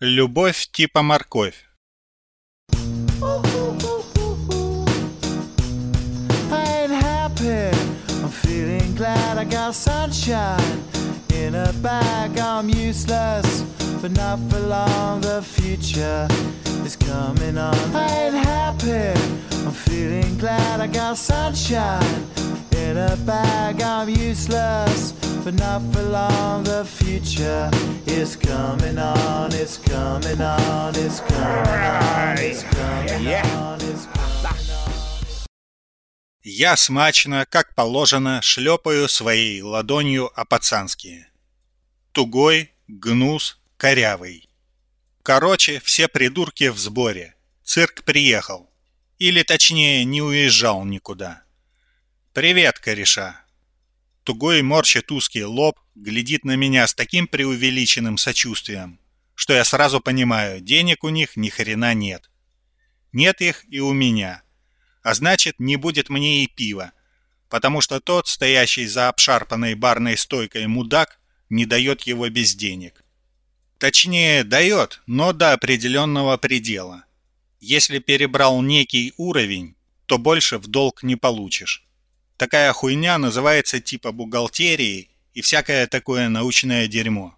Любовь типа морковь. Glad I got sunshine in a bag. I'm useless, but not for long. The future is coming on. I ain't happy. I'm feeling glad I got sunshine in a bag. I'm useless, but not for long. The future is coming on. It's coming on. It's coming on. It's coming on. It's coming on. Я смачно, как положено, шлепаю своей ладонью о-пацански. Тугой, гнус, корявый. Короче, все придурки в сборе. Цирк приехал. Или, точнее, не уезжал никуда. «Привет, кореша!» Тугой морщит узкий лоб, глядит на меня с таким преувеличенным сочувствием, что я сразу понимаю, денег у них ни хрена нет. Нет их и у меня. А значит, не будет мне и пива, потому что тот, стоящий за обшарпанной барной стойкой мудак, не дает его без денег. Точнее, дает, но до определенного предела. Если перебрал некий уровень, то больше в долг не получишь. Такая хуйня называется типа бухгалтерии и всякое такое научное дерьмо.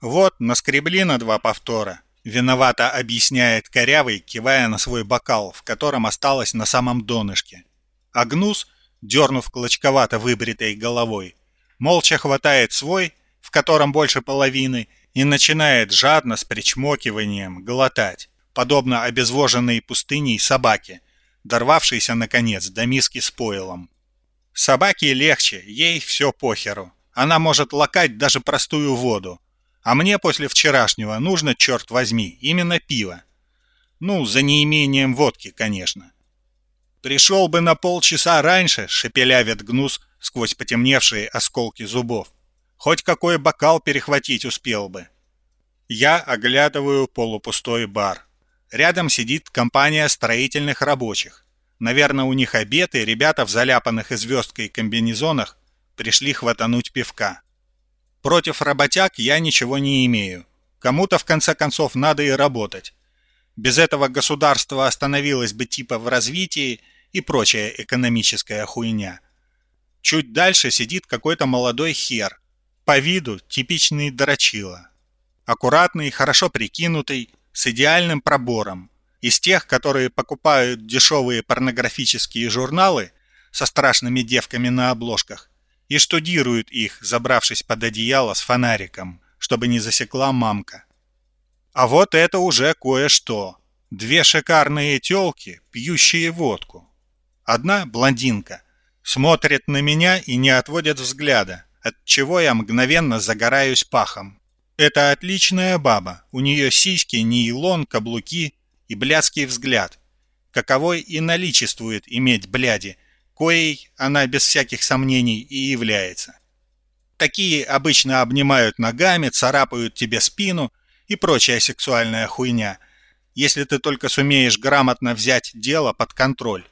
Вот, наскребли на два повтора. Виновато объясняет корявый, кивая на свой бокал, в котором осталось на самом донышке. А гнус, дернув клочковато выбритой головой, молча хватает свой, в котором больше половины, и начинает жадно с причмокиванием глотать, подобно обезвоженной пустыней собаке, дорвавшейся, наконец, до миски с пойлом. Собаке легче, ей все похеру. Она может лакать даже простую воду. А мне после вчерашнего нужно, черт возьми, именно пиво. Ну, за неимением водки, конечно. Пришел бы на полчаса раньше, шепелявит гнус сквозь потемневшие осколки зубов. Хоть какой бокал перехватить успел бы. Я оглядываю полупустой бар. Рядом сидит компания строительных рабочих. Наверное, у них обед, и ребята в заляпанных и звездкой комбинезонах пришли хватануть пивка. Против работяг я ничего не имею. Кому-то, в конце концов, надо и работать. Без этого государство остановилось бы типа в развитии и прочая экономическая хуйня. Чуть дальше сидит какой-то молодой хер. По виду типичный дрочила. Аккуратный, хорошо прикинутый, с идеальным пробором. Из тех, которые покупают дешевые порнографические журналы со страшными девками на обложках и штудируют их, забравшись под одеяло с фонариком, чтобы не засекла мамка. А вот это уже кое-что. Две шикарные тёлки, пьющие водку. Одна, блондинка, смотрит на меня и не отводит взгляда, от чего я мгновенно загораюсь пахом. Это отличная баба, у нее сиськи, нейлон, каблуки и блядский взгляд. Каковой и наличествует иметь бляди – коей она без всяких сомнений и является. Такие обычно обнимают ногами, царапают тебе спину и прочая сексуальная хуйня, если ты только сумеешь грамотно взять дело под контроль.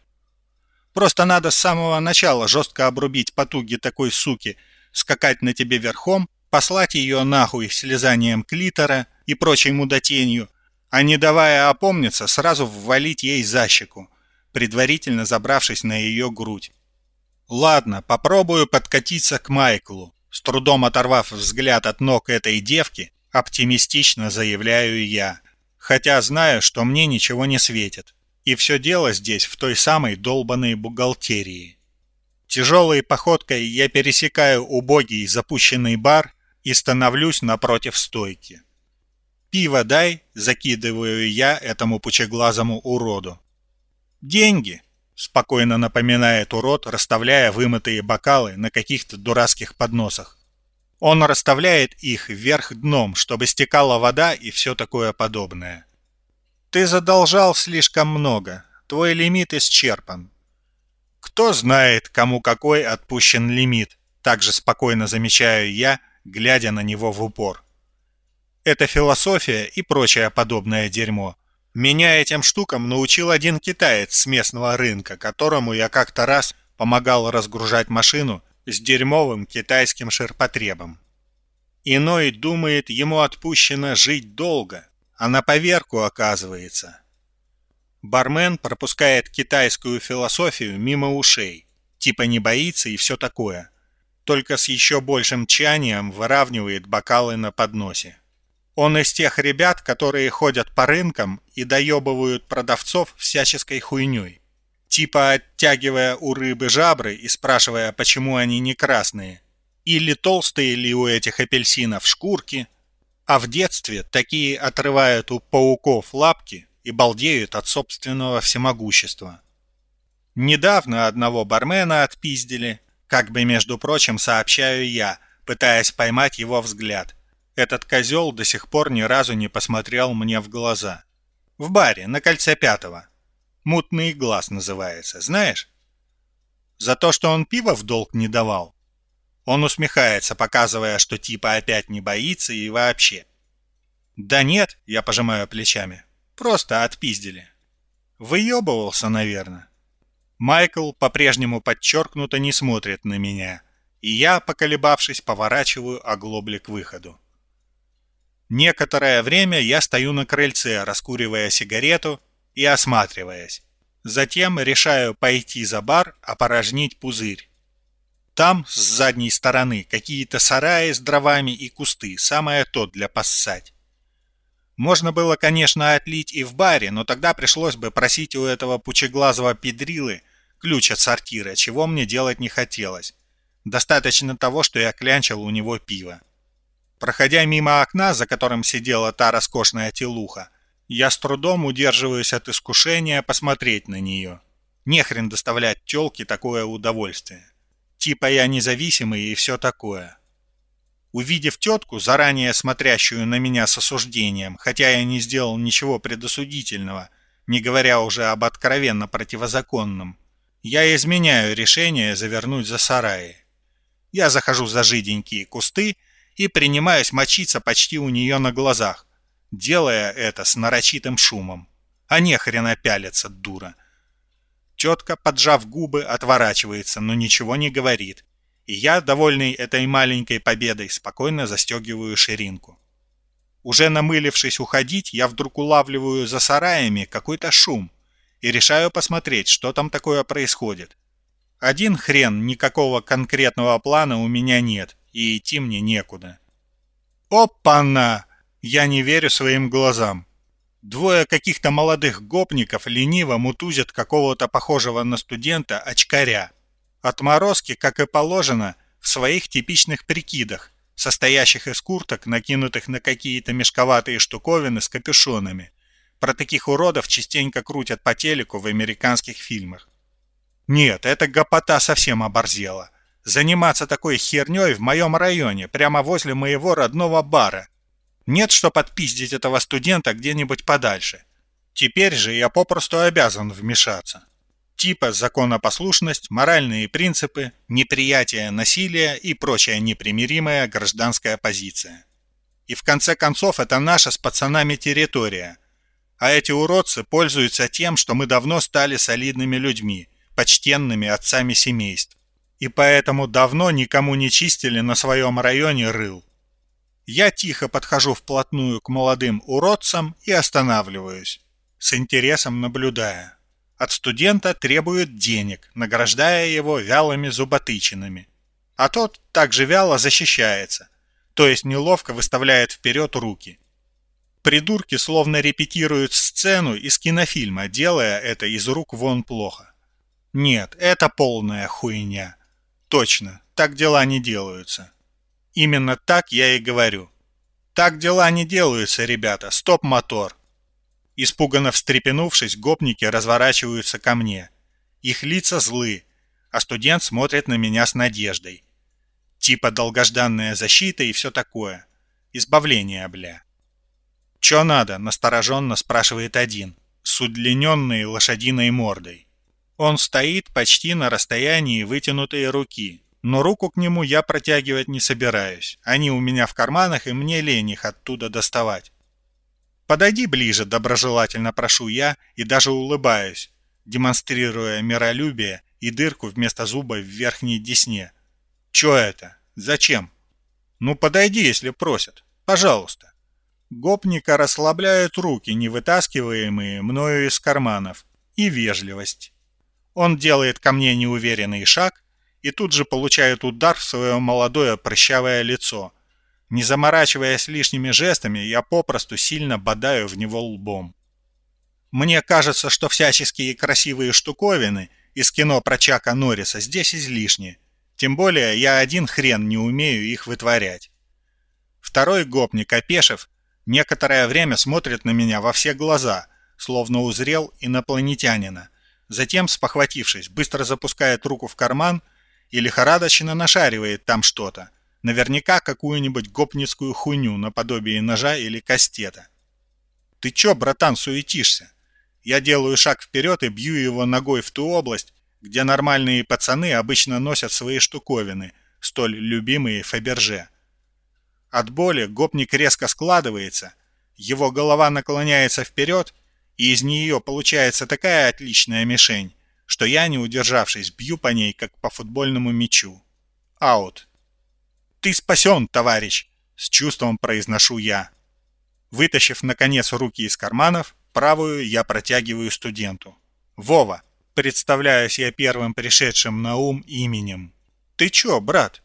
Просто надо с самого начала жестко обрубить потуги такой суки, скакать на тебе верхом, послать ее нахуй слезанием клитора и прочей мудотенью, а не давая опомниться, сразу ввалить ей за щеку, предварительно забравшись на ее грудь. «Ладно, попробую подкатиться к Майклу». С трудом оторвав взгляд от ног этой девки, оптимистично заявляю я. Хотя знаю, что мне ничего не светит. И все дело здесь в той самой долбанной бухгалтерии. Тяжелой походкой я пересекаю убогий запущенный бар и становлюсь напротив стойки. «Пиво дай», — закидываю я этому пучеглазому уроду. «Деньги!» — спокойно напоминает урод, расставляя вымытые бокалы на каких-то дурацких подносах. Он расставляет их вверх дном, чтобы стекала вода и все такое подобное. «Ты задолжал слишком много. Твой лимит исчерпан». «Кто знает, кому какой отпущен лимит?» Также спокойно замечаю я, глядя на него в упор. Это философия и прочее подобное дерьмо. Меня этим штукам научил один китаец с местного рынка, которому я как-то раз помогал разгружать машину с дерьмовым китайским ширпотребом. Иной думает, ему отпущено жить долго, а на поверку оказывается. Бармен пропускает китайскую философию мимо ушей, типа не боится и все такое. Только с еще большим чанием выравнивает бокалы на подносе. Он из тех ребят, которые ходят по рынкам и доебывают продавцов всяческой хуйней. Типа оттягивая у рыбы жабры и спрашивая, почему они не красные. Или толстые ли у этих апельсинов шкурки. А в детстве такие отрывают у пауков лапки и балдеют от собственного всемогущества. Недавно одного бармена отпиздили, как бы, между прочим, сообщаю я, пытаясь поймать его взгляд. Этот козел до сих пор ни разу не посмотрел мне в глаза. В баре, на кольце пятого. Мутный глаз называется, знаешь? За то, что он пиво в долг не давал. Он усмехается, показывая, что типа опять не боится и вообще. Да нет, я пожимаю плечами. Просто отпиздили. Выебывался, наверное. Майкл по-прежнему подчеркнуто не смотрит на меня, и я, поколебавшись, поворачиваю оглобли к выходу. Некоторое время я стою на крыльце, раскуривая сигарету и осматриваясь. Затем решаю пойти за бар, опорожнить пузырь. Там, с задней стороны, какие-то сараи с дровами и кусты, самое то для поссать. Можно было, конечно, отлить и в баре, но тогда пришлось бы просить у этого пучеглазого педрилы ключ от сортира, чего мне делать не хотелось. Достаточно того, что я клянчил у него пиво. Проходя мимо окна, за которым сидела та роскошная телуха, я с трудом удерживаюсь от искушения посмотреть на нее. Нехрен доставлять тёлке такое удовольствие. Типа я независимый и все такое. Увидев тетку, заранее смотрящую на меня с осуждением, хотя я не сделал ничего предосудительного, не говоря уже об откровенно противозаконном, я изменяю решение завернуть за сараи. Я захожу за жиденькие кусты и принимаюсь мочиться почти у нее на глазах, делая это с нарочитым шумом. А не пялится, дура. Тетка, поджав губы, отворачивается, но ничего не говорит. И я, довольный этой маленькой победой, спокойно застегиваю ширинку. Уже намылившись уходить, я вдруг улавливаю за сараями какой-то шум и решаю посмотреть, что там такое происходит. Один хрен, никакого конкретного плана у меня нет, и идти мне некуда. «Опа-на!» Я не верю своим глазам. Двое каких-то молодых гопников лениво мутузят какого-то похожего на студента очкаря. Отморозки, как и положено, в своих типичных прикидах, состоящих из курток, накинутых на какие-то мешковатые штуковины с капюшонами. Про таких уродов частенько крутят по телеку в американских фильмах. Нет, эта гопота совсем оборзела. Заниматься такой херней в моем районе, прямо возле моего родного бара – нет, что подпиздить этого студента где-нибудь подальше. Теперь же я попросту обязан вмешаться. Типа законопослушность, моральные принципы, неприятие насилия и прочая непримиримая гражданская позиция. И в конце концов это наша с пацанами территория. А эти уродцы пользуются тем, что мы давно стали солидными людьми, почтенными отцами семейств. И поэтому давно никому не чистили на своем районе рыл. Я тихо подхожу вплотную к молодым уродцам и останавливаюсь, с интересом наблюдая. От студента требуют денег, награждая его вялыми зуботычинами. А тот также вяло защищается, то есть неловко выставляет вперед руки. Придурки словно репетируют сцену из кинофильма, делая это из рук вон плохо. Нет, это полная хуйня. Точно, так дела не делаются. Именно так я и говорю. Так дела не делаются, ребята. Стоп, мотор. Испуганно встрепенувшись, гопники разворачиваются ко мне. Их лица злы, а студент смотрит на меня с надеждой. Типа долгожданная защита и все такое. Избавление, бля. «Чё надо?» – настороженно спрашивает один, с удлиненной лошадиной мордой. Он стоит почти на расстоянии вытянутой руки, но руку к нему я протягивать не собираюсь. Они у меня в карманах, и мне лень их оттуда доставать. «Подойди ближе», — доброжелательно прошу я и даже улыбаюсь, демонстрируя миролюбие и дырку вместо зуба в верхней десне. «Чё это? Зачем?» Ну подойди, если просят. Пожалуйста. Гопника расслабляют руки, не вытаскиваемые мною из карманов, и вежливость. Он делает ко мне неуверенный шаг и тут же получает удар в свое молодое прыщавое лицо. Не заморачиваясь лишними жестами, я попросту сильно бодаю в него лбом. Мне кажется, что всяческие красивые штуковины из кино про Чака Норриса здесь излишни. Тем более я один хрен не умею их вытворять. Второй гопник, опешив, некоторое время смотрит на меня во все глаза, словно узрел инопланетянина. Затем, спохватившись, быстро запускает руку в карман и лихорадочно нашаривает там что-то. Наверняка какую-нибудь гопницкую хуйню наподобие ножа или кастета. «Ты чё, братан, суетишься?» Я делаю шаг вперед и бью его ногой в ту область, где нормальные пацаны обычно носят свои штуковины, столь любимые Фаберже. От боли гопник резко складывается, его голова наклоняется вперед, и из нее получается такая отличная мишень, что я, не удержавшись, бью по ней, как по футбольному мячу. Аут. «Ты спасен, товарищ!» — с чувством произношу я. Вытащив, наконец, руки из карманов, правую я протягиваю студенту. «Вова!» — представляюсь я первым пришедшим на ум именем. «Ты чё, брат?»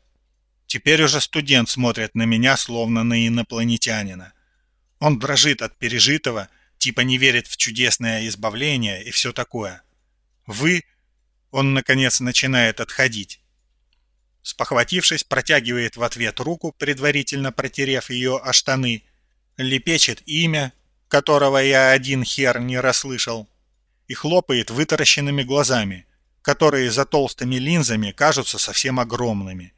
Теперь уже студент смотрит на меня, словно на инопланетянина. Он дрожит от пережитого, типа не верит в чудесное избавление и все такое. «Вы...» Он, наконец, начинает отходить. Спохватившись, протягивает в ответ руку, предварительно протерев ее о штаны, лепечет имя, которого я один хер не расслышал, и хлопает вытаращенными глазами, которые за толстыми линзами кажутся совсем огромными.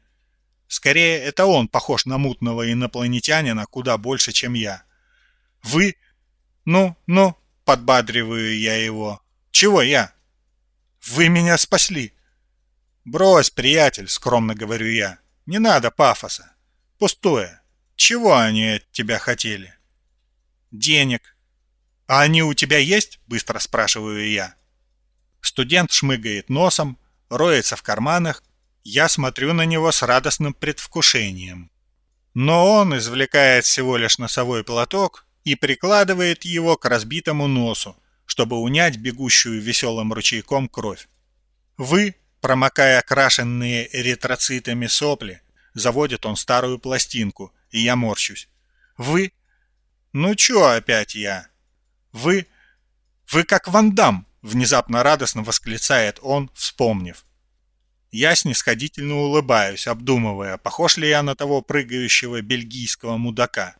Скорее, это он похож на мутного инопланетянина куда больше, чем я. «Вы? Ну, ну!» — подбадриваю я его. «Чего я?» «Вы меня спасли!» «Брось, приятель!» — скромно говорю я. «Не надо пафоса. Пустое. Чего они от тебя хотели?» «Денег». «А они у тебя есть?» — быстро спрашиваю я. Студент шмыгает носом, роется в карманах, я смотрю на него с радостным предвкушением. Но он извлекает всего лишь носовой платок и прикладывает его к разбитому носу, чтобы унять бегущую веселым ручейком кровь. Вы, промокая окрашенные эритроцитами сопли, заводит он старую пластинку, и я морщусь. Вы? Ну чё опять я? Вы? Вы как Вандам, внезапно радостно восклицает он, вспомнив. Я снисходительно улыбаюсь, обдумывая, похож ли я на того прыгающего бельгийского мудака.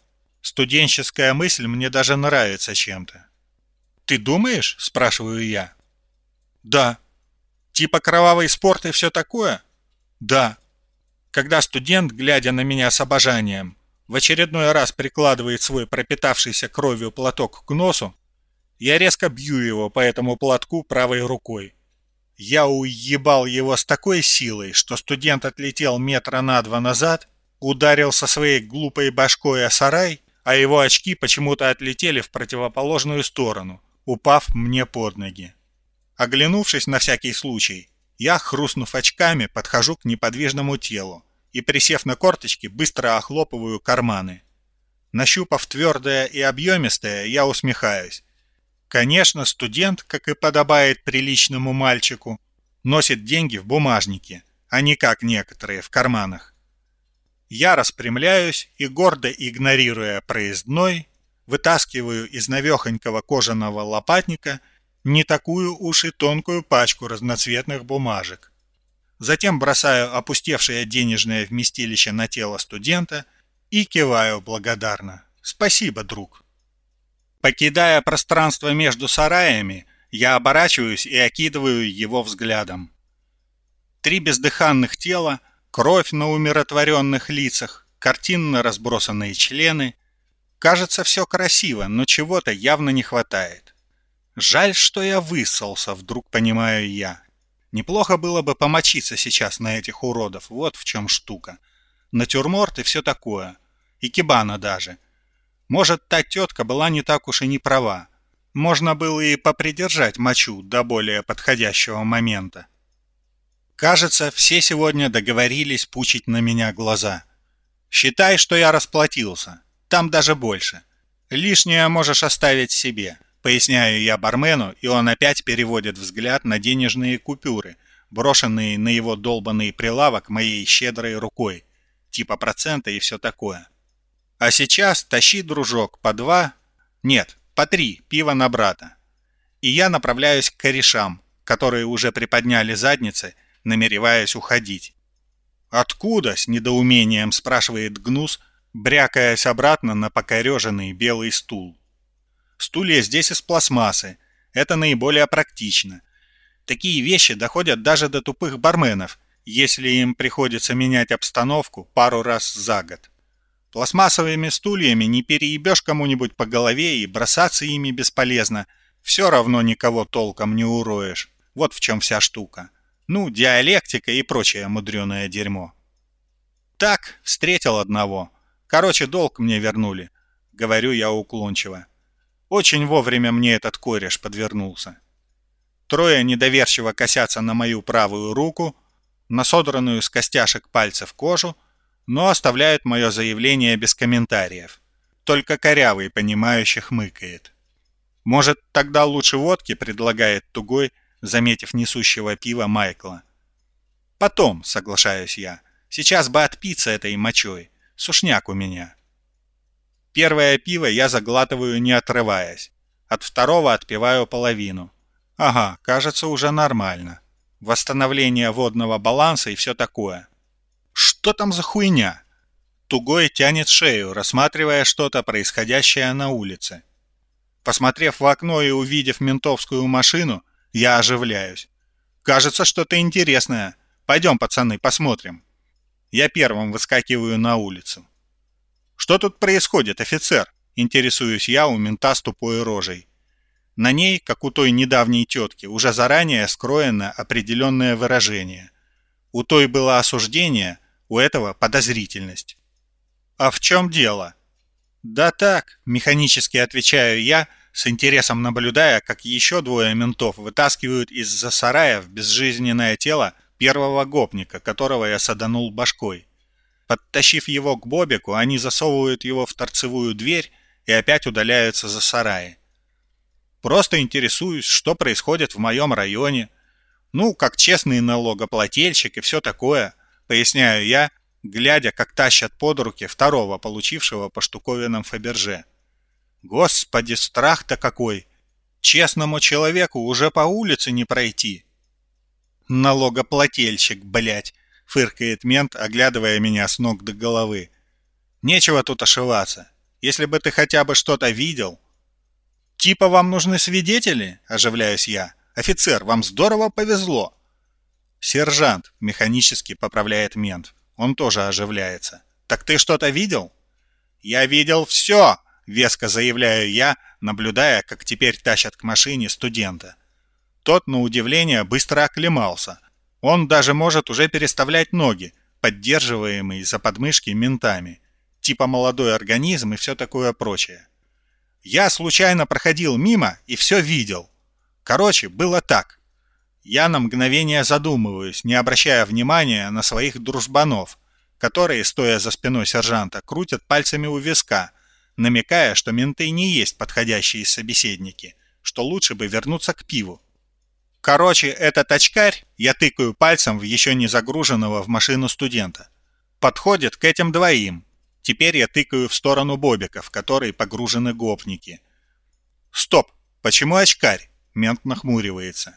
Студенческая мысль мне даже нравится чем-то. «Ты думаешь?» – спрашиваю я. «Да». «Типа кровавый спорт и все такое?» «Да». Когда студент, глядя на меня с обожанием, в очередной раз прикладывает свой пропитавшийся кровью платок к носу, я резко бью его по этому платку правой рукой. Я уебал его с такой силой, что студент отлетел метра на два назад, ударил со своей глупой башкой о сарай, а его очки почему-то отлетели в противоположную сторону, упав мне под ноги. Оглянувшись на всякий случай, я, хрустнув очками, подхожу к неподвижному телу и, присев на корточки, быстро охлопываю карманы. Нащупав твердое и объемистое, я усмехаюсь. Конечно, студент, как и подобает приличному мальчику, носит деньги в бумажнике, а не как некоторые в карманах. Я распрямляюсь и, гордо игнорируя проездной, вытаскиваю из навехонького кожаного лопатника не такую уж и тонкую пачку разноцветных бумажек. Затем бросаю опустевшее денежное вместилище на тело студента и киваю благодарно. «Спасибо, друг». Покидая пространство между сараями, я оборачиваюсь и окидываю его взглядом. Три бездыханных тела, кровь на умиротворенных лицах, картинно разбросанные члены. Кажется, все красиво, но чего-то явно не хватает. Жаль, что я высался, вдруг понимаю я. Неплохо было бы помочиться сейчас на этих уродов, вот в чем штука. Натюрморт и все такое. И кибана даже. Может, та тетка была не так уж и не права. Можно было и попридержать мочу до более подходящего момента. Кажется, все сегодня договорились пучить на меня глаза. Считай, что я расплатился. Там даже больше. Лишнее можешь оставить себе. Поясняю я бармену, и он опять переводит взгляд на денежные купюры, брошенные на его долбанный прилавок моей щедрой рукой. Типа процента и все такое. А сейчас тащи, дружок, по два... Нет, по три пива на брата. И я направляюсь к корешам, которые уже приподняли задницы, намереваясь уходить. «Откуда?» — с недоумением спрашивает Гнус, брякаясь обратно на покореженный белый стул. Стулья здесь из пластмассы. Это наиболее практично. Такие вещи доходят даже до тупых барменов, если им приходится менять обстановку пару раз за год. Пластмассовыми стульями не переебешь кому-нибудь по голове и бросаться ими бесполезно. Все равно никого толком не уроешь. Вот в чем вся штука. Ну, диалектика и прочее мудреное дерьмо. Так, встретил одного. Короче, долг мне вернули. Говорю я уклончиво. Очень вовремя мне этот кореш подвернулся. Трое недоверчиво косятся на мою правую руку, на содранную с костяшек пальцев кожу, но оставляют мое заявление без комментариев. Только корявый, понимающий, хмыкает. Может, тогда лучше водки, предлагает Тугой, заметив несущего пива Майкла. Потом, соглашаюсь я. Сейчас бы отпиться этой мочой. Сушняк у меня. Первое пиво я заглатываю не отрываясь. От второго отпиваю половину. Ага, кажется, уже нормально. Восстановление водного баланса и все такое. Что там за хуйня? Тугой тянет шею, рассматривая что-то происходящее на улице. Посмотрев в окно и увидев ментовскую машину, я оживляюсь. Кажется, что-то интересное. Пойдем, пацаны, посмотрим. Я первым выскакиваю на улицу. «Что тут происходит, офицер?» – интересуюсь я у мента с тупой рожей. На ней, как у той недавней тетки, уже заранее скроено определенное выражение. У той было осуждение, у этого подозрительность. «А в чем дело?» «Да так», – механически отвечаю я, с интересом наблюдая, как еще двое ментов вытаскивают из-за сараев безжизненное тело первого гопника, которого я саданул башкой. Подтащив его к Бобику, они засовывают его в торцевую дверь и опять удаляются за сараи. Просто интересуюсь, что происходит в моем районе. Ну, как честный налогоплательщик и все такое, поясняю я, глядя, как тащат под руки второго, получившего по штуковинам Фаберже. Господи, страх-то какой! Честному человеку уже по улице не пройти. Налогоплательщик, блядь. — фыркает мент, оглядывая меня с ног до головы. «Нечего тут ошиваться. Если бы ты хотя бы что-то видел...» «Типа вам нужны свидетели?» — оживляюсь я. «Офицер, вам здорово повезло!» «Сержант», — механически поправляет мент. Он тоже оживляется. «Так ты что-то видел?» «Я видел все!» — веско заявляю я, наблюдая, как теперь тащат к машине студента. Тот, на удивление, быстро оклемался. Он даже может уже переставлять ноги, поддерживаемые за подмышки ментами. Типа молодой организм и все такое прочее. Я случайно проходил мимо и все видел. Короче, было так. Я на мгновение задумываюсь, не обращая внимания на своих дружбанов, которые, стоя за спиной сержанта, крутят пальцами у виска, намекая, что менты не есть подходящие собеседники, что лучше бы вернуться к пиву. Короче, этот очкарь, я тыкаю пальцем в еще не загруженного в машину студента, подходит к этим двоим. Теперь я тыкаю в сторону Бобика, в который погружены гопники. Стоп, почему очкарь? Мент нахмуривается.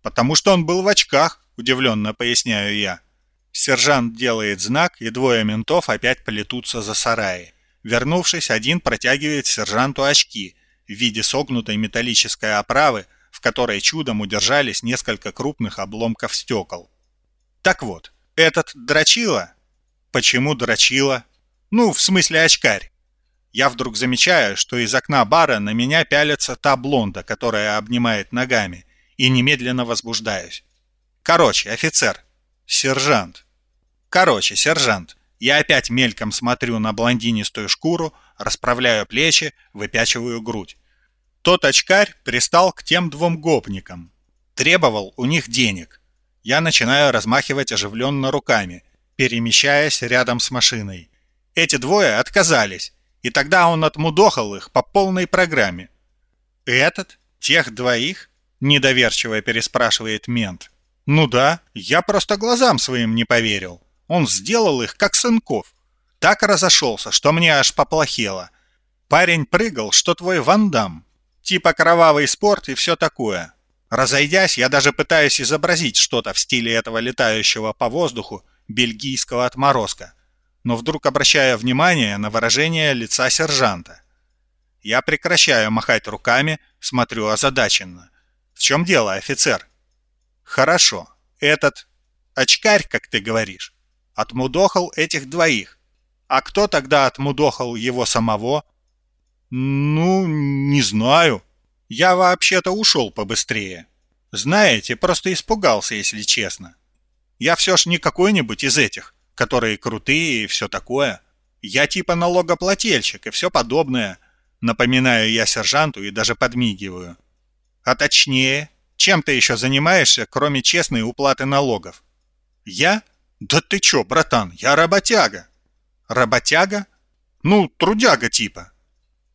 Потому что он был в очках, удивленно поясняю я. Сержант делает знак, и двое ментов опять полетутся за сараи. Вернувшись, один протягивает сержанту очки в виде согнутой металлической оправы, в которой чудом удержались несколько крупных обломков стекол. Так вот, этот дрочила? Почему дрочила? Ну, в смысле очкарь. Я вдруг замечаю, что из окна бара на меня пялится та блонда, которая обнимает ногами, и немедленно возбуждаюсь. Короче, офицер. Сержант. Короче, сержант. Я опять мельком смотрю на блондинистую шкуру, расправляю плечи, выпячиваю грудь. Тот очкарь пристал к тем двум гопникам. Требовал у них денег. Я начинаю размахивать оживленно руками, перемещаясь рядом с машиной. Эти двое отказались, и тогда он отмудохал их по полной программе. «Этот? Тех двоих?» — недоверчиво переспрашивает мент. «Ну да, я просто глазам своим не поверил. Он сделал их, как сынков. Так разошелся, что мне аж поплохело. Парень прыгал, что твой вандам. Типа кровавый спорт и все такое. Разойдясь, я даже пытаюсь изобразить что-то в стиле этого летающего по воздуху бельгийского отморозка, но вдруг обращаю внимание на выражение лица сержанта. Я прекращаю махать руками, смотрю озадаченно. В чем дело, офицер? Хорошо, этот очкарь, как ты говоришь, отмудохал этих двоих. А кто тогда отмудохал его самого? Ну, не знаю. Я вообще-то ушел побыстрее. Знаете, просто испугался, если честно. Я все ж не какой-нибудь из этих, которые крутые и все такое. Я типа налогоплательщик и все подобное. Напоминаю я сержанту и даже подмигиваю. А точнее, чем ты еще занимаешься, кроме честной уплаты налогов? Я? Да ты че, братан, я работяга. Работяга? Ну, трудяга типа.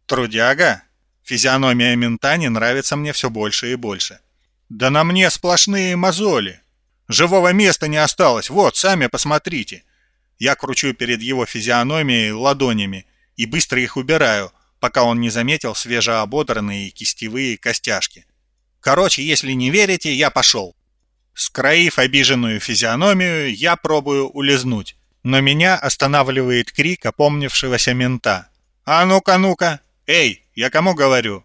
Трудяга? Физиономия мента не нравится мне все больше и больше. Да на мне сплошные мозоли. Живого места не осталось, вот, сами посмотрите. Я кручу перед его физиономией ладонями и быстро их убираю, пока он не заметил свежеободранные кистевые костяшки. Короче, если не верите, я пошел. Скроив обиженную физиономию, я пробую улизнуть, но меня останавливает крик опомнившегося мента. «А ну-ка, ну-ка! Эй, я кому говорю?»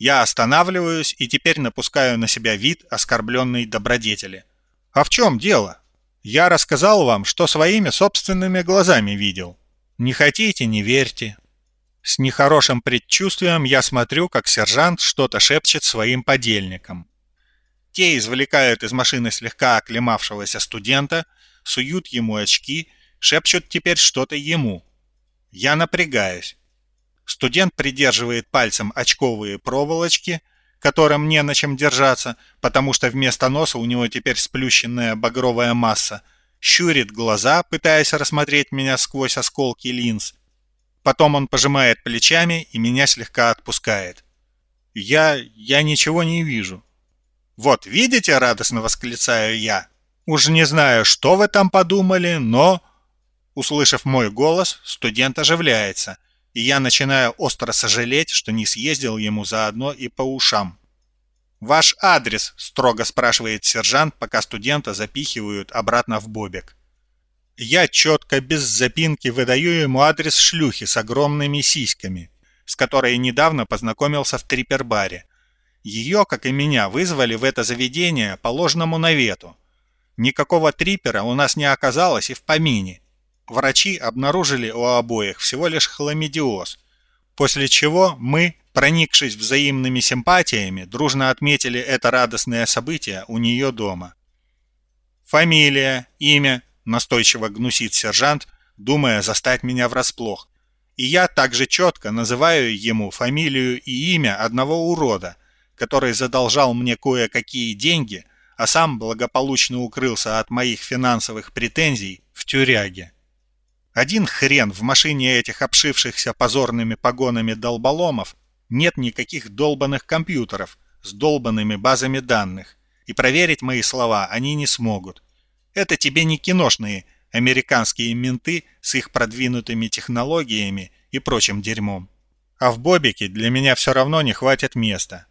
Я останавливаюсь и теперь напускаю на себя вид оскорбленной добродетели. «А в чем дело? Я рассказал вам, что своими собственными глазами видел. Не хотите – не верьте». С нехорошим предчувствием я смотрю, как сержант что-то шепчет своим подельникам. Те извлекают из машины слегка оклемавшегося студента, суют ему очки, шепчут теперь что-то ему. Я напрягаюсь. Студент придерживает пальцем очковые проволочки, которым не на чем держаться, потому что вместо носа у него теперь сплющенная багровая масса, щурит глаза, пытаясь рассмотреть меня сквозь осколки линз. Потом он пожимает плечами и меня слегка отпускает. Я... я ничего не вижу. «Вот, видите?» — радостно восклицаю я. «Уж не знаю, что вы там подумали, но...» Услышав мой голос, студент оживляется — и я начинаю остро сожалеть, что не съездил ему заодно и по ушам. «Ваш адрес?» – строго спрашивает сержант, пока студента запихивают обратно в бобик. Я четко, без запинки, выдаю ему адрес шлюхи с огромными сиськами, с которой недавно познакомился в трипербаре. Ее, как и меня, вызвали в это заведение по ложному навету. Никакого трипера у нас не оказалось и в помине – врачи обнаружили у обоих всего лишь хламидиоз, после чего мы, проникшись взаимными симпатиями, дружно отметили это радостное событие у нее дома. Фамилия, имя, настойчиво гнусит сержант, думая застать меня врасплох. И я также четко называю ему фамилию и имя одного урода, который задолжал мне кое-какие деньги, а сам благополучно укрылся от моих финансовых претензий в тюряге. Один хрен в машине этих обшившихся позорными погонами долболомов нет никаких долбанных компьютеров с долбанными базами данных, и проверить мои слова они не смогут. Это тебе не киношные американские менты с их продвинутыми технологиями и прочим дерьмом. А в Бобике для меня все равно не хватит места.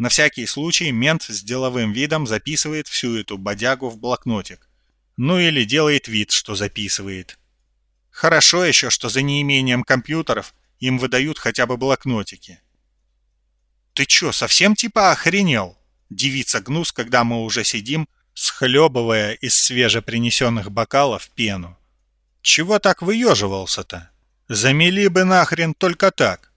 На всякий случай мент с деловым видом записывает всю эту бодягу в блокнотик. Ну или делает вид, что записывает. Хорошо еще, что за неимением компьютеров им выдают хотя бы блокнотики. «Ты чё, совсем типа охренел?» Девица гнус, когда мы уже сидим, схлебывая из свежепринесенных бокалов пену. «Чего так выеживался-то? Замели бы нахрен только так!»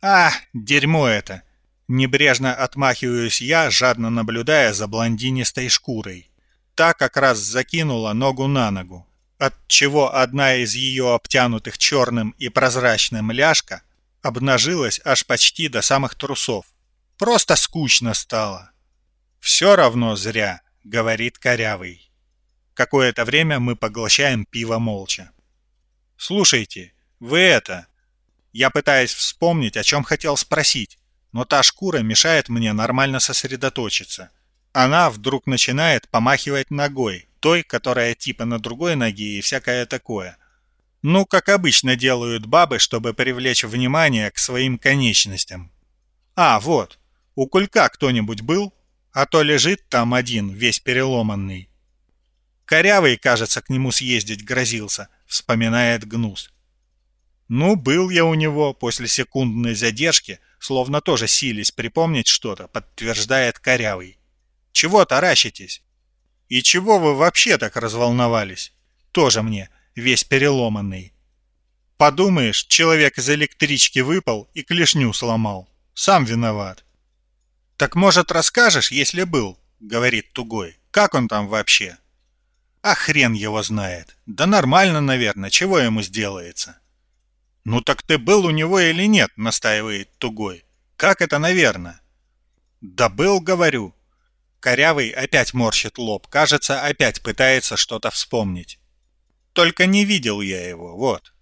«А, дерьмо это!» Небрежно отмахиваюсь я, жадно наблюдая за блондинистой шкурой. Та как раз закинула ногу на ногу отчего одна из ее обтянутых черным и прозрачным ляжка обнажилась аж почти до самых трусов. Просто скучно стало. «Все равно зря», — говорит Корявый. Какое-то время мы поглощаем пиво молча. Слушайте, вы это... Я пытаюсь вспомнить, о чем хотел спросить, но та шкура мешает мне нормально сосредоточиться. Она вдруг начинает помахивать ногой, той, которая типа на другой ноге и всякое такое. Ну, как обычно делают бабы, чтобы привлечь внимание к своим конечностям. А, вот, у кулька кто-нибудь был? А то лежит там один, весь переломанный. Корявый, кажется, к нему съездить грозился, вспоминает Гнус. Ну, был я у него после секундной задержки, словно тоже сились припомнить что-то, подтверждает Корявый. Чего таращитесь? И чего вы вообще так разволновались? Тоже мне, весь переломанный. Подумаешь, человек из электрички выпал и клешню сломал. Сам виноват. Так может расскажешь, если был, говорит Тугой. Как он там вообще? А хрен его знает. Да нормально, наверное, чего ему сделается? Ну так ты был у него или нет, настаивает Тугой. Как это, наверное? Да был, говорю. Корявый опять морщит лоб, кажется, опять пытается что-то вспомнить. Только не видел я его, вот.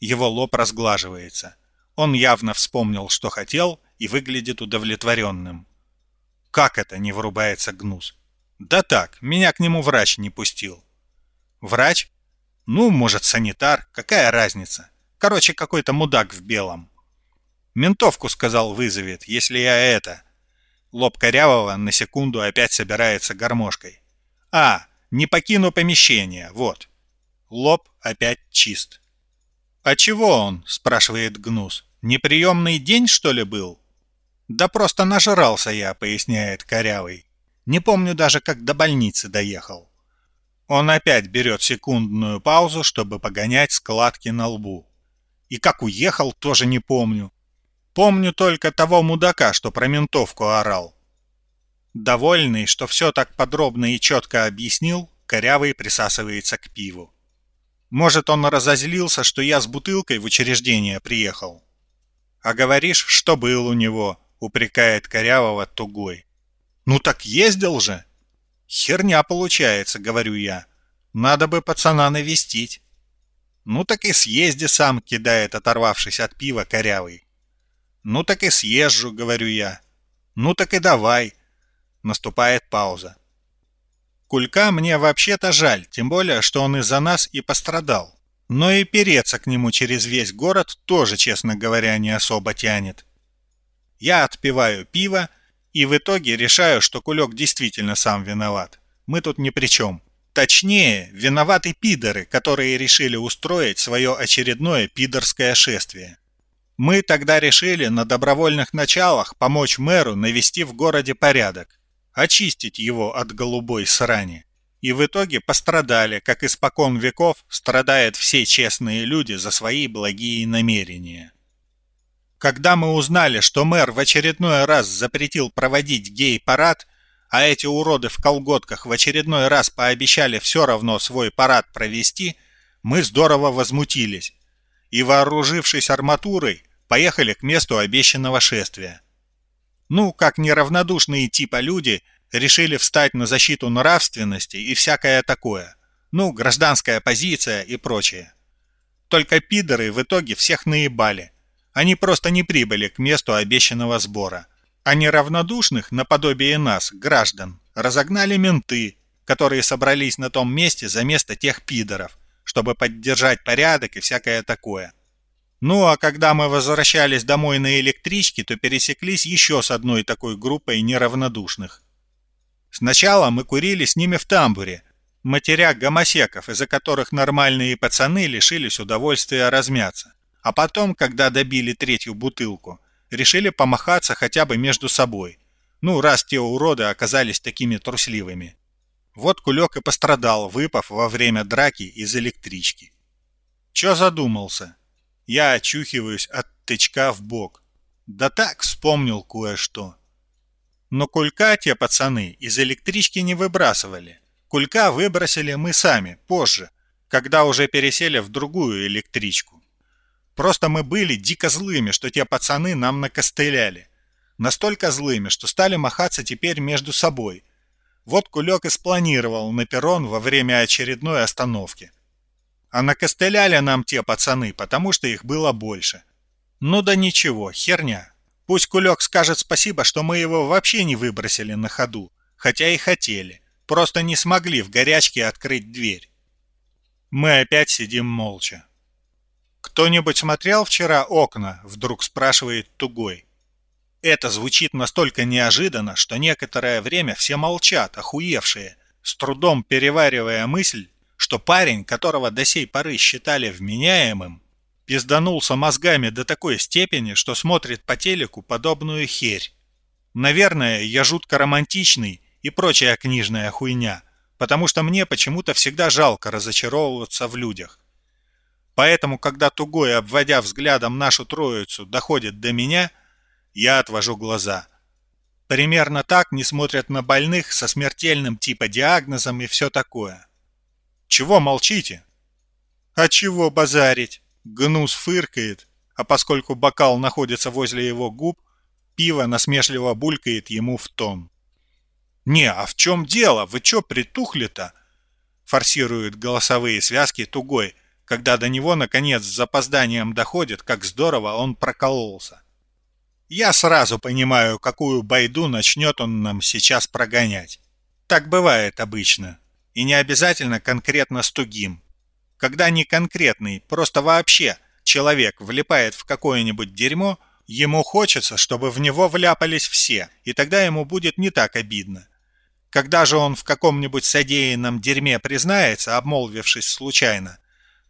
Его лоб разглаживается. Он явно вспомнил, что хотел, и выглядит удовлетворенным. Как это не вырубается гнус? Да так, меня к нему врач не пустил. Врач? Ну, может, санитар, какая разница? Короче, какой-то мудак в белом. Ментовку, сказал, вызовет, если я это. Лоб Корявого на секунду опять собирается гармошкой. А, не покину помещение, вот. Лоб опять чист. «А чего он?» – спрашивает Гнус. «Неприемный день, что ли, был?» «Да просто нажрался я», – поясняет Корявый. Не помню даже, как до больницы доехал. Он опять берет секундную паузу, чтобы погонять складки на лбу. И как уехал, тоже не помню. Помню только того мудака, что про ментовку орал. Довольный, что все так подробно и четко объяснил, Корявый присасывается к пиву. Может, он разозлился, что я с бутылкой в учреждение приехал. А говоришь, что был у него, упрекает Корявого тугой. Ну так ездил же. Херня получается, говорю я. Надо бы пацана навестить. Ну так и съезди сам, кидает, оторвавшись от пива, Корявый. Ну так и съезжу, говорю я. Ну так и давай. Наступает пауза. Кулька мне вообще-то жаль, тем более, что он из-за нас и пострадал. Но и переться к нему через весь город тоже, честно говоря, не особо тянет. Я отпиваю пиво и в итоге решаю, что Кулек действительно сам виноват. Мы тут ни при чем. Точнее, виноваты пидоры, которые решили устроить свое очередное пидорское шествие. Мы тогда решили на добровольных началах помочь мэру навести в городе порядок очистить его от голубой срани. И в итоге пострадали, как испокон веков страдают все честные люди за свои благие намерения. Когда мы узнали, что мэр в очередной раз запретил проводить гей-парад, а эти уроды в колготках в очередной раз пообещали все равно свой парад провести, мы здорово возмутились и, вооружившись арматурой, поехали к месту обещанного шествия. Ну, как неравнодушные типа люди решили встать на защиту нравственности и всякое такое. Ну, гражданская позиция и прочее. Только пидоры в итоге всех наебали. Они просто не прибыли к месту обещанного сбора. А неравнодушных, наподобие нас, граждан, разогнали менты, которые собрались на том месте за место тех пидоров, чтобы поддержать порядок и всякое такое. Ну а когда мы возвращались домой на электричке, то пересеклись еще с одной такой группой неравнодушных. Сначала мы курили с ними в тамбуре, матеря гомосеков, из-за которых нормальные пацаны лишились удовольствия размяться. А потом, когда добили третью бутылку, решили помахаться хотя бы между собой. Ну, раз те уроды оказались такими трусливыми. Вот кулек и пострадал, выпав во время драки из электрички. Чё задумался? Я очухиваюсь от тычка в бок. Да так вспомнил кое-что. Но кулька те пацаны из электрички не выбрасывали. Кулька выбросили мы сами, позже, когда уже пересели в другую электричку. Просто мы были дико злыми, что те пацаны нам накостыляли. Настолько злыми, что стали махаться теперь между собой. Вот кулек и спланировал на перрон во время очередной остановки. А накостыляли нам те пацаны, потому что их было больше. Ну да ничего, херня. Пусть Кулек скажет спасибо, что мы его вообще не выбросили на ходу, хотя и хотели. Просто не смогли в горячке открыть дверь. Мы опять сидим молча. «Кто-нибудь смотрел вчера окна?» — вдруг спрашивает Тугой. Это звучит настолько неожиданно, что некоторое время все молчат, охуевшие, с трудом переваривая мысль, что парень, которого до сей поры считали вменяемым, пизданулся мозгами до такой степени, что смотрит по телеку подобную херь. Наверное, я жутко романтичный и прочая книжная хуйня, потому что мне почему-то всегда жалко разочаровываться в людях. Поэтому, когда Тугой, обводя взглядом нашу троицу, доходит до меня – я отвожу глаза. Примерно так не смотрят на больных со смертельным типа диагнозом и все такое. Чего молчите? А чего базарить? Гнус фыркает, а поскольку бокал находится возле его губ, пиво насмешливо булькает ему в тон. «Не, а в чем дело? Вы чё притухли-то?» Форсируют голосовые связки тугой, когда до него, наконец, с запозданием доходит, как здорово он прокололся. Я сразу понимаю, какую байду начнет он нам сейчас прогонять. Так бывает обычно. И не обязательно конкретно с тугим. Когда не конкретный, просто вообще человек влипает в какое-нибудь дерьмо, ему хочется, чтобы в него вляпались все, и тогда ему будет не так обидно. Когда же он в каком-нибудь содеянном дерьме признается, обмолвившись случайно,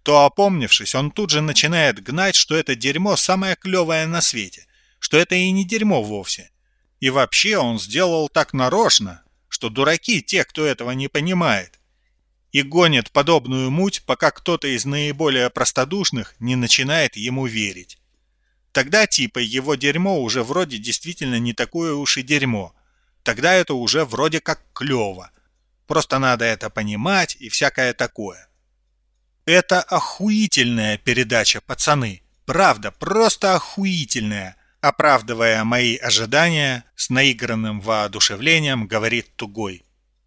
то, опомнившись, он тут же начинает гнать, что это дерьмо самое клевое на свете – что это и не дерьмо вовсе. И вообще он сделал так нарочно, что дураки те, кто этого не понимает. И гонит подобную муть, пока кто-то из наиболее простодушных не начинает ему верить. Тогда типа его дерьмо уже вроде действительно не такое уж и дерьмо. Тогда это уже вроде как клево. Просто надо это понимать и всякое такое. Это охуительная передача, пацаны. Правда, просто охуительная оправдывая мои ожидания, с наигранным воодушевлением говорит Тугой.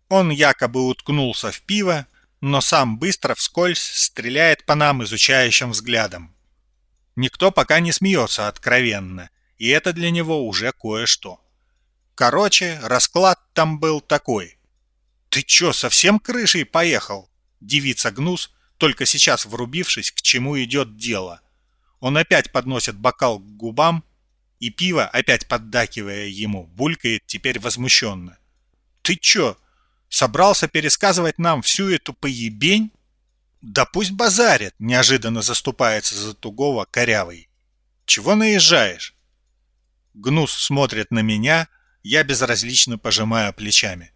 Он якобы уткнулся в пиво, но сам быстро вскользь стреляет по нам изучающим взглядом. Никто пока не смеется откровенно, и это для него уже кое-что. Короче, расклад там был такой. «Ты чё, совсем крышей поехал?» Девица Гнус, только сейчас врубившись, к чему идет дело. Он опять подносит бокал к губам, и пиво, опять поддакивая ему, булькает теперь возмущенно. «Ты чё, собрался пересказывать нам всю эту поебень?» «Да пусть базарит!» — неожиданно заступается за тугого корявый. «Чего наезжаешь?» Гнус смотрит на меня, я безразлично пожимаю плечами.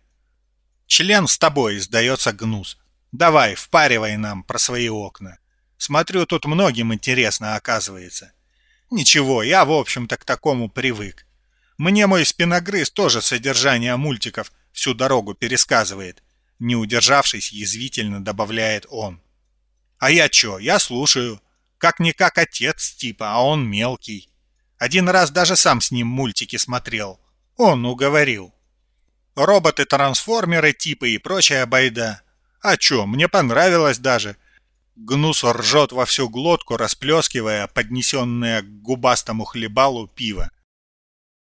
«Член с тобой», — сдается Гнус. «Давай, впаривай нам про свои окна. Смотрю, тут многим интересно оказывается». Ничего, я, в общем-то, к такому привык. Мне мой спиногрыз тоже содержание мультиков всю дорогу пересказывает. Не удержавшись, язвительно добавляет он. А я чё, я слушаю. Как-никак отец типа, а он мелкий. Один раз даже сам с ним мультики смотрел. Он уговорил. Роботы-трансформеры типа и прочая байда. А чё, мне понравилось даже. Гнус ржет во всю глотку, расплескивая поднесенное к губастому хлебалу пиво.